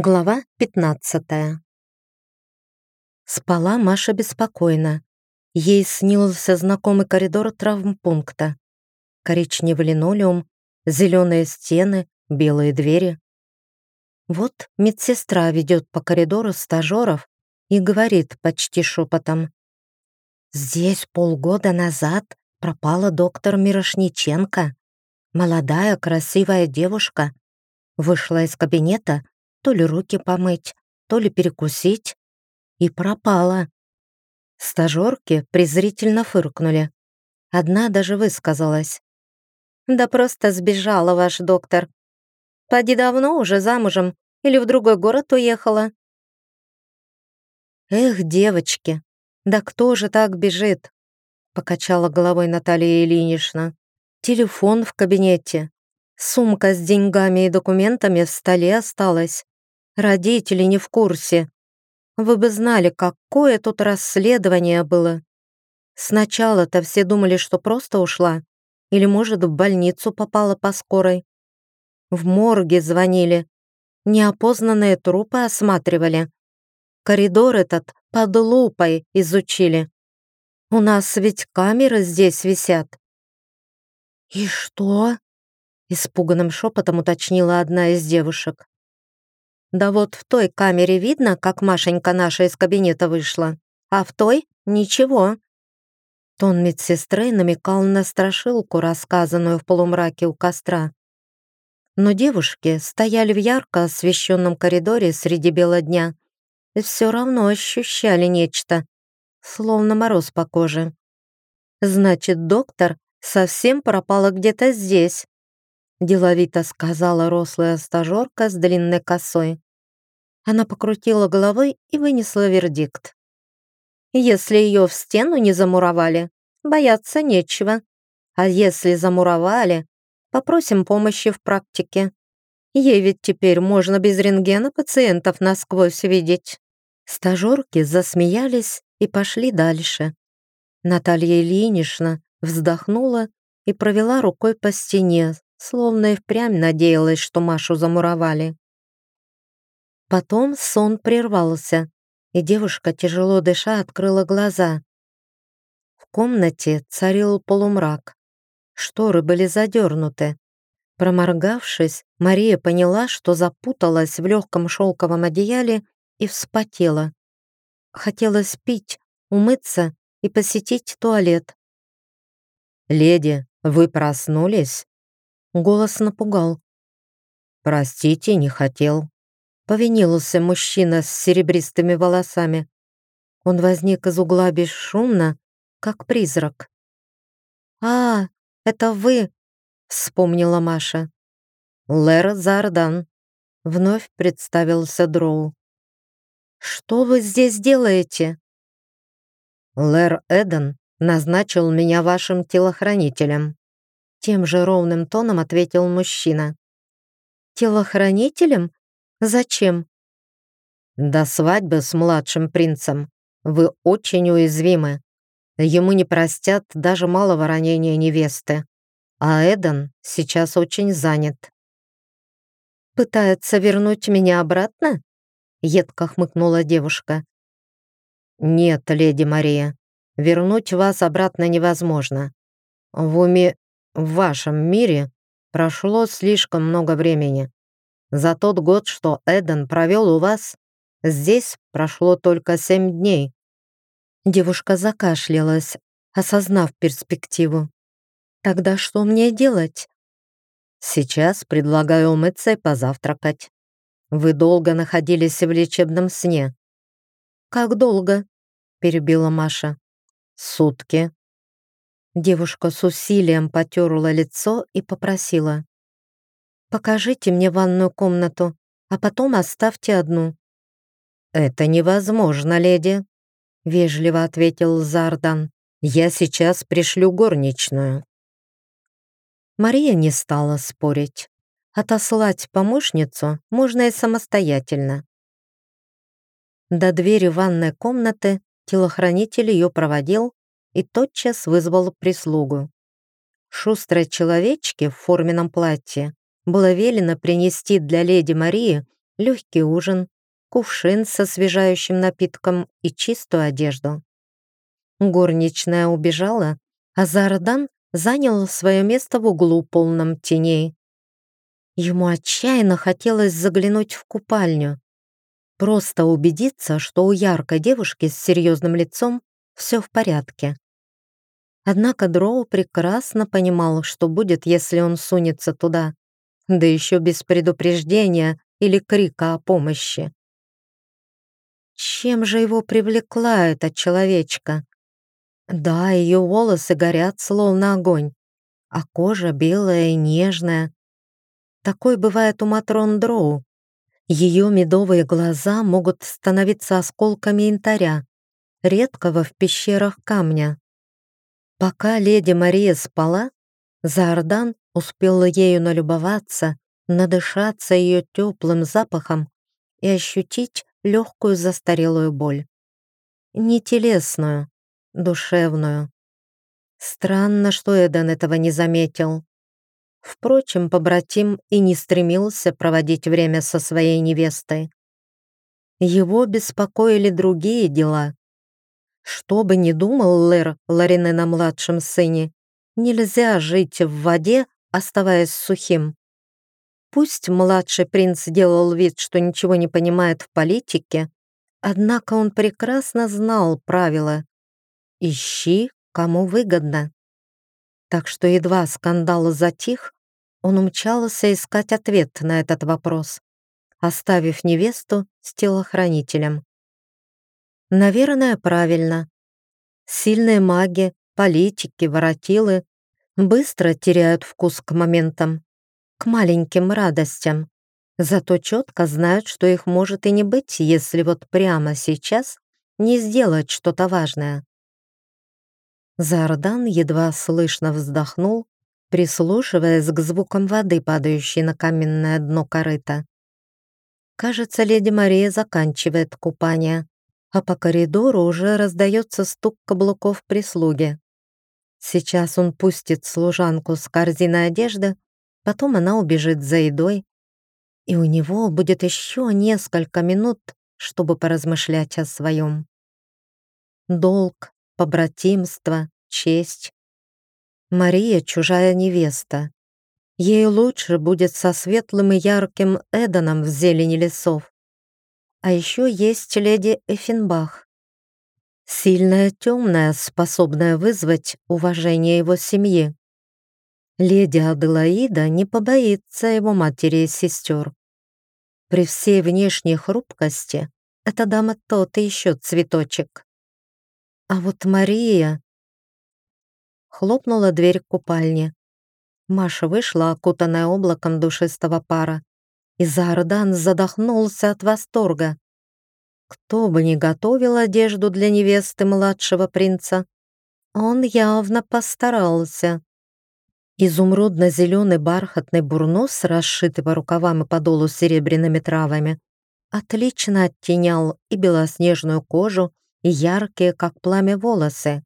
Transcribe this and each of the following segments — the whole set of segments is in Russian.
Глава 15 Спала Маша беспокойно. Ей снился знакомый коридор травмпункта. Коричневый линолеум, зеленые стены, белые двери. Вот медсестра ведет по коридору стажеров и говорит почти шепотом. «Здесь полгода назад пропала доктор Мирошниченко. Молодая, красивая девушка. Вышла из кабинета, то ли руки помыть, то ли перекусить, и пропала. Стажерки презрительно фыркнули. Одна даже высказалась. «Да просто сбежала ваш доктор. Поди давно уже замужем или в другой город уехала». «Эх, девочки, да кто же так бежит?» покачала головой Наталья Ильинична. «Телефон в кабинете. Сумка с деньгами и документами в столе осталась. Родители не в курсе. Вы бы знали, какое тут расследование было. Сначала-то все думали, что просто ушла. Или, может, в больницу попала по скорой. В морге звонили. Неопознанные трупы осматривали. Коридор этот под лупой изучили. У нас ведь камеры здесь висят. «И что?» — испуганным шепотом уточнила одна из девушек. Да вот в той камере видно, как Машенька наша из кабинета вышла, а в той — ничего. Тон медсестры намекал на страшилку, рассказанную в полумраке у костра. Но девушки стояли в ярко освещенном коридоре среди бела дня и все равно ощущали нечто, словно мороз по коже. Значит, доктор совсем пропала где-то здесь, деловито сказала рослая стажерка с длинной косой. Она покрутила головой и вынесла вердикт. Если ее в стену не замуровали, бояться нечего. А если замуровали, попросим помощи в практике. Ей ведь теперь можно без рентгена пациентов насквозь видеть. Стажерки засмеялись и пошли дальше. Наталья Ильинична вздохнула и провела рукой по стене, словно и впрямь надеялась, что Машу замуровали. Потом сон прервался, и девушка, тяжело дыша, открыла глаза. В комнате царил полумрак. Шторы были задернуты. Проморгавшись, Мария поняла, что запуталась в легком шелковом одеяле и вспотела. Хотелось пить, умыться и посетить туалет. «Леди, вы проснулись?» Голос напугал. «Простите, не хотел». Повинился мужчина с серебристыми волосами. Он возник из угла бесшумно, как призрак. «А, это вы!» — вспомнила Маша. «Лэр Зардан», — вновь представился Дроу. «Что вы здесь делаете?» «Лэр Эден назначил меня вашим телохранителем», тем же ровным тоном ответил мужчина. «Телохранителем? Зачем?» «До свадьбы с младшим принцем вы очень уязвимы. Ему не простят даже малого ранения невесты. А Эден сейчас очень занят». «Пытается вернуть меня обратно?» Едко хмыкнула девушка. «Нет, леди Мария, вернуть вас обратно невозможно. В уме в вашем мире прошло слишком много времени. За тот год, что Эден провел у вас, здесь прошло только семь дней». Девушка закашлялась, осознав перспективу. «Тогда что мне делать?» «Сейчас предлагаю умыться и позавтракать. Вы долго находились в лечебном сне». «Как долго?» — перебила Маша. «Сутки», Девушка с усилием потерла лицо и попросила. «Покажите мне ванную комнату, а потом оставьте одну». «Это невозможно, леди», — вежливо ответил Зардан. «Я сейчас пришлю горничную». Мария не стала спорить. Отослать помощницу можно и самостоятельно. До двери ванной комнаты телохранитель ее проводил, и тотчас вызвал прислугу. Шустрой человечке в форменном платье было велено принести для леди Марии легкий ужин, кувшин со освежающим напитком и чистую одежду. Горничная убежала, а Зардан занял свое место в углу полном теней. Ему отчаянно хотелось заглянуть в купальню, просто убедиться, что у яркой девушки с серьезным лицом все в порядке. Однако Дроу прекрасно понимал, что будет, если он сунется туда, да еще без предупреждения или крика о помощи. Чем же его привлекла эта человечка? Да, ее волосы горят, словно огонь, а кожа белая и нежная. Такой бывает у Матрон Дроу. Ее медовые глаза могут становиться осколками янтаря, редкого в пещерах камня. Пока леди Мария спала, Заордан успел ею налюбоваться, надышаться ее теплым запахом и ощутить легкую застарелую боль. Не телесную, душевную. Странно, что Эдан этого не заметил. Впрочем, побратим и не стремился проводить время со своей невестой. Его беспокоили другие дела. Что бы ни думал Лэр Ларине на младшем сыне, нельзя жить в воде, оставаясь сухим. Пусть младший принц делал вид, что ничего не понимает в политике, однако он прекрасно знал правила. Ищи, кому выгодно. Так что едва скандал затих, он умчался искать ответ на этот вопрос, оставив невесту с телохранителем. Наверное, правильно. Сильные маги, политики, воротилы быстро теряют вкус к моментам, к маленьким радостям. Зато четко знают, что их может и не быть, если вот прямо сейчас не сделать что-то важное. Зардан едва слышно вздохнул, прислушиваясь к звукам воды, падающей на каменное дно корыта. Кажется, леди Мария заканчивает купание, а по коридору уже раздается стук каблуков прислуги. Сейчас он пустит служанку с корзиной одежды, потом она убежит за едой, и у него будет еще несколько минут, чтобы поразмышлять о своем. Долг, побратимство, честь. Мария — чужая невеста. Ей лучше будет со светлым и ярким Эданом в зелени лесов. А еще есть леди Эффенбах. Сильная темная, способная вызвать уважение его семьи. Леди Аделаида не побоится его матери и сестер. При всей внешней хрупкости эта дама тот и еще цветочек. А вот Мария... Хлопнула дверь купальни. Маша вышла, окутанная облаком душистого пара, и Зардан задохнулся от восторга. Кто бы ни готовил одежду для невесты младшего принца, он явно постарался. Изумрудно-зеленый бархатный бурнус, расшитый по рукавам и подолу серебряными травами, отлично оттенял и белоснежную кожу, и яркие, как пламя, волосы.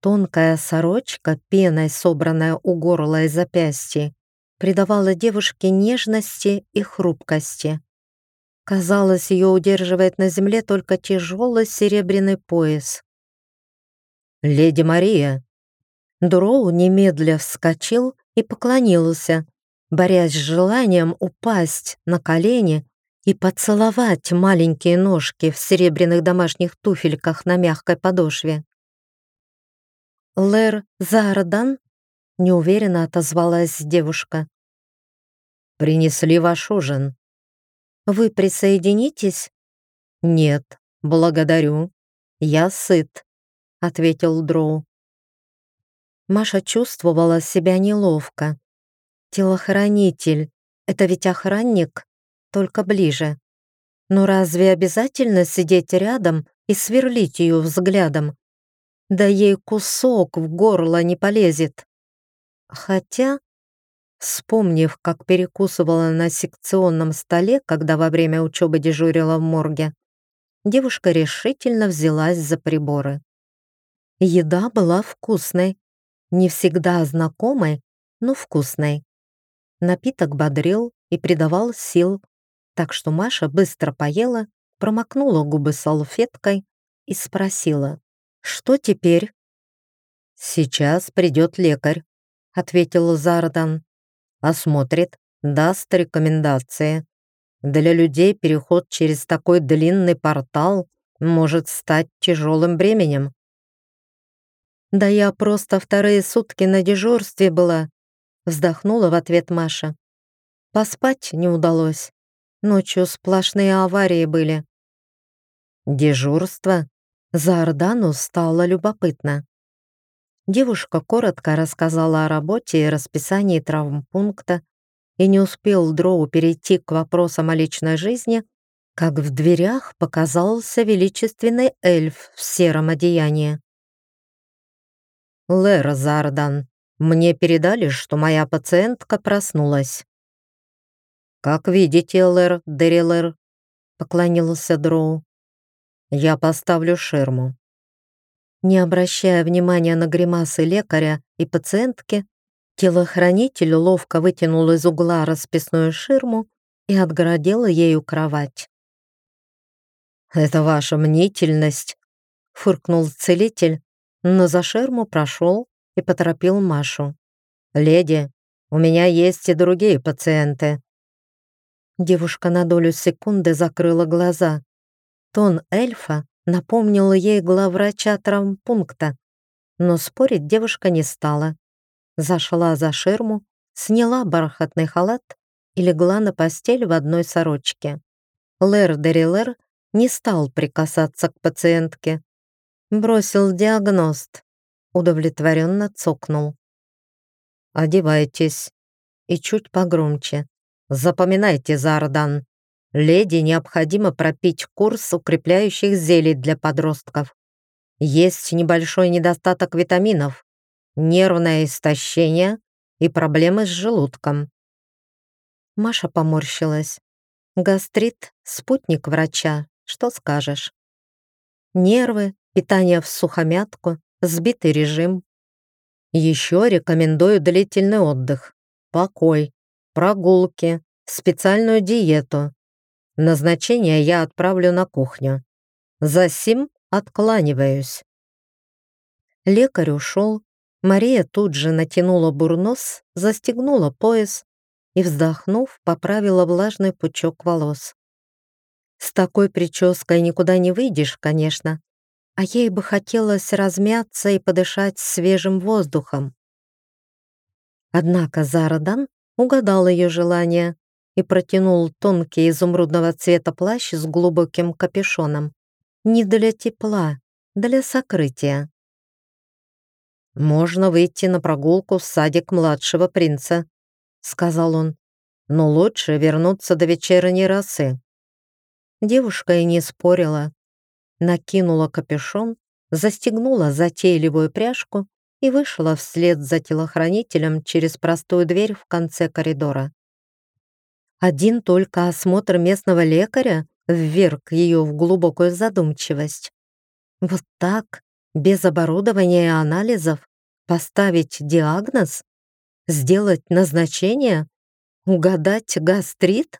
Тонкая сорочка, пеной собранная у горла и запястья, придавала девушке нежности и хрупкости. Казалось, ее удерживает на земле только тяжелый серебряный пояс. «Леди Мария!» Дроу немедля вскочил и поклонился, борясь с желанием упасть на колени и поцеловать маленькие ножки в серебряных домашних туфельках на мягкой подошве. «Лэр Зардан?» — неуверенно отозвалась девушка. «Принесли ваш ужин». «Вы присоединитесь?» «Нет, благодарю. Я сыт», — ответил Дроу. Маша чувствовала себя неловко. Телохранитель — это ведь охранник? только ближе. Но разве обязательно сидеть рядом и сверлить ее взглядом? Да ей кусок в горло не полезет. Хотя, вспомнив, как перекусывала на секционном столе, когда во время учебы дежурила в морге, девушка решительно взялась за приборы. Еда была вкусной, не всегда знакомой, но вкусной. Напиток бодрил и придавал сил, Так что Маша быстро поела, промокнула губы салфеткой и спросила, «Что теперь?» «Сейчас придет лекарь», — ответил Зардан. «Осмотрит, даст рекомендации. Для людей переход через такой длинный портал может стать тяжелым бременем». «Да я просто вторые сутки на дежурстве была», — вздохнула в ответ Маша. «Поспать не удалось. Ночью сплошные аварии были». «Дежурство?» За Ордану стало любопытно. Девушка коротко рассказала о работе и расписании травмпункта, и не успел Дроу перейти к вопросам о личной жизни, как в дверях показался величественный эльф в сером одеянии. «Лэр Зардан, мне передали, что моя пациентка проснулась». «Как видите, Лэр Дерилэр», — поклонился Дроу. «Я поставлю ширму». Не обращая внимания на гримасы лекаря и пациентки, телохранитель ловко вытянул из угла расписную ширму и отгородил ею кровать. «Это ваша мнительность», — фыркнул целитель, но за ширму прошел и поторопил Машу. «Леди, у меня есть и другие пациенты». Девушка на долю секунды закрыла глаза. Тон эльфа напомнил ей главврача травмпункта, но спорить девушка не стала. Зашла за ширму, сняла бархатный халат и легла на постель в одной сорочке. Лэр Дерилер не стал прикасаться к пациентке. Бросил диагност, удовлетворенно цокнул. «Одевайтесь» и чуть погромче. «Запоминайте, Зардан, леди необходимо пропить курс укрепляющих зелий для подростков. Есть небольшой недостаток витаминов, нервное истощение и проблемы с желудком. Маша поморщилась. Гастрит — спутник врача, что скажешь. Нервы, питание в сухомятку, сбитый режим. Еще рекомендую длительный отдых, покой, прогулки, специальную диету, Назначение я отправлю на кухню. За сим откланиваюсь. Лекарь ушел. Мария тут же натянула бурнос, застегнула пояс и, вздохнув, поправила влажный пучок волос. С такой прической никуда не выйдешь, конечно, а ей бы хотелось размяться и подышать свежим воздухом. Однако Зарадан угадал ее желание и протянул тонкий изумрудного цвета плащ с глубоким капюшоном. Не для тепла, для сокрытия. «Можно выйти на прогулку в садик младшего принца», — сказал он. «Но лучше вернуться до вечерней росы». Девушка и не спорила. Накинула капюшон, застегнула затейливую пряжку и вышла вслед за телохранителем через простую дверь в конце коридора. Один только осмотр местного лекаря вверг ее в глубокую задумчивость. Вот так, без оборудования и анализов, поставить диагноз? Сделать назначение? Угадать гастрит?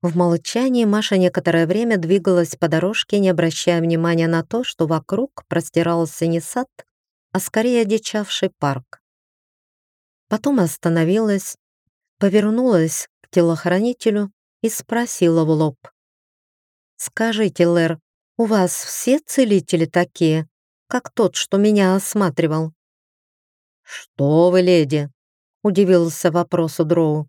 В молчании Маша некоторое время двигалась по дорожке, не обращая внимания на то, что вокруг простирался не сад, а скорее одичавший парк. Потом остановилась, повернулась к телохранителю и спросила в лоб. «Скажите, Лэр, у вас все целители такие, как тот, что меня осматривал?» «Что вы, леди?» — удивился вопросу Дроу.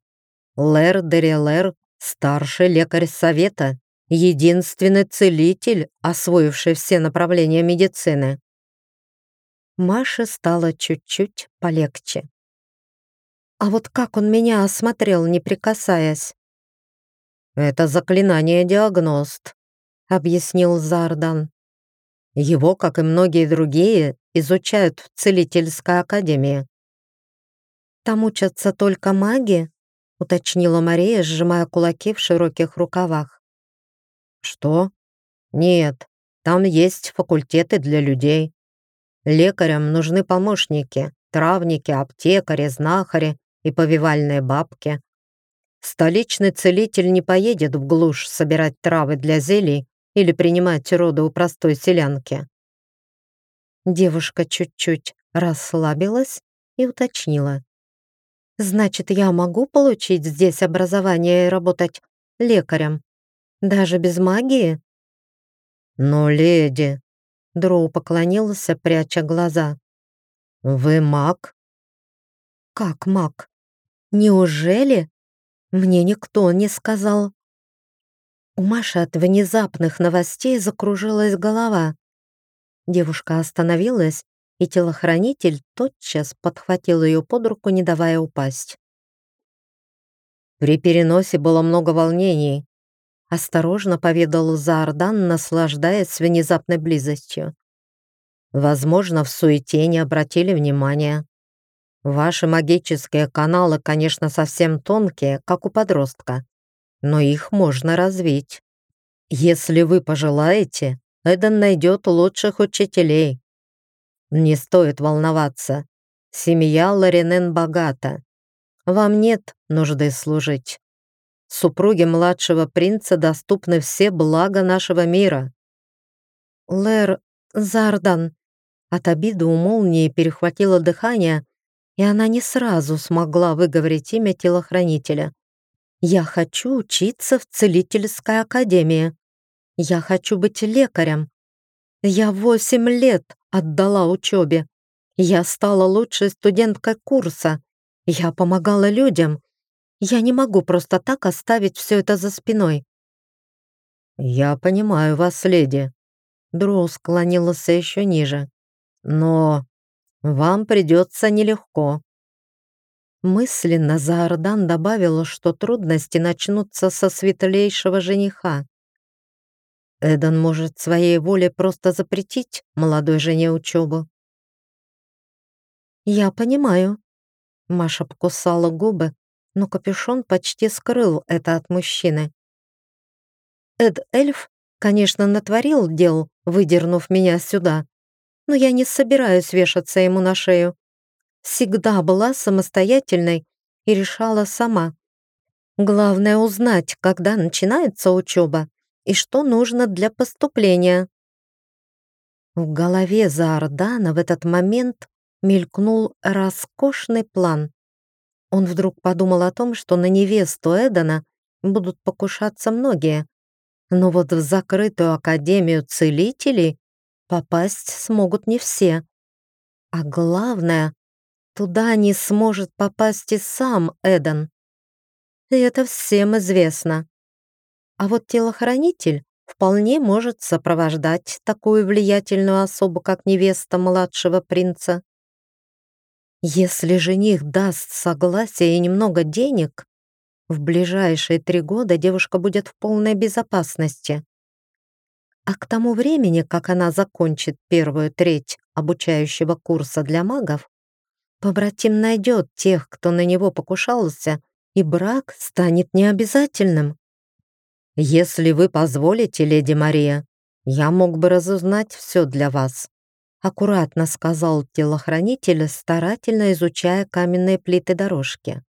«Лэр Дерелэр, старший лекарь совета, единственный целитель, освоивший все направления медицины». Маше стало чуть-чуть полегче. А вот как он меня осмотрел, не прикасаясь? «Это заклинание диагност», — объяснил Зардан. «Его, как и многие другие, изучают в целительской академии». «Там учатся только маги?» — уточнила Мария, сжимая кулаки в широких рукавах. «Что? Нет, там есть факультеты для людей. Лекарям нужны помощники, травники, аптекари, знахари и повивальные бабки. Столичный целитель не поедет в глушь собирать травы для зелий или принимать роды у простой селянки. Девушка чуть-чуть расслабилась и уточнила. «Значит, я могу получить здесь образование и работать лекарем? Даже без магии?» «Но, леди...» Дроу поклонился, пряча глаза. «Вы маг?» «Как маг? Неужели?» Мне никто не сказал. У Маши от внезапных новостей закружилась голова. Девушка остановилась, и телохранитель тотчас подхватил ее под руку, не давая упасть. При переносе было много волнений. Осторожно поведал Заордан, наслаждаясь внезапной близостью. Возможно, в суете не обратили внимания. Ваши магические каналы, конечно, совсем тонкие, как у подростка, но их можно развить. Если вы пожелаете, Эден найдет лучших учителей. Не стоит волноваться. Семья Ларинен богата. Вам нет нужды служить. Супруге младшего принца доступны все блага нашего мира. Лэр Зардан от обиды у молнии перехватило дыхание, и она не сразу смогла выговорить имя телохранителя. «Я хочу учиться в целительской академии. Я хочу быть лекарем. Я восемь лет отдала учебе. Я стала лучшей студенткой курса. Я помогала людям. Я не могу просто так оставить все это за спиной». «Я понимаю вас, леди». Дроу склонился еще ниже. «Но вам придется нелегко». Мысленно Заордан добавила, что трудности начнутся со светлейшего жениха. Эдан может своей волей просто запретить молодой жене учебу. «Я понимаю». Маша покусала губы, но капюшон почти скрыл это от мужчины. Эд-эльф, конечно, натворил дел, выдернув меня сюда, но я не собираюсь вешаться ему на шею. Всегда была самостоятельной и решала сама. Главное узнать, когда начинается учеба и что нужно для поступления. В голове Заордана в этот момент мелькнул роскошный план. Он вдруг подумал о том, что на невесту Эдана будут покушаться многие, но вот в закрытую академию целителей попасть смогут не все. А главное, туда не сможет попасть и сам Эдан. И это всем известно. А вот телохранитель вполне может сопровождать такую влиятельную особу, как невеста младшего принца. Если жених даст согласие и немного денег, в ближайшие три года девушка будет в полной безопасности. А к тому времени, как она закончит первую треть обучающего курса для магов, побратим найдет тех, кто на него покушался, и брак станет необязательным. «Если вы позволите, леди Мария, я мог бы разузнать все для вас», аккуратно сказал телохранитель, старательно изучая каменные плиты дорожки.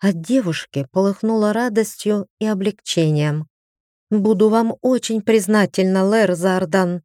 От девушки полыхнула радостью и облегчением. «Буду вам очень признательна, Лэр Зардан»,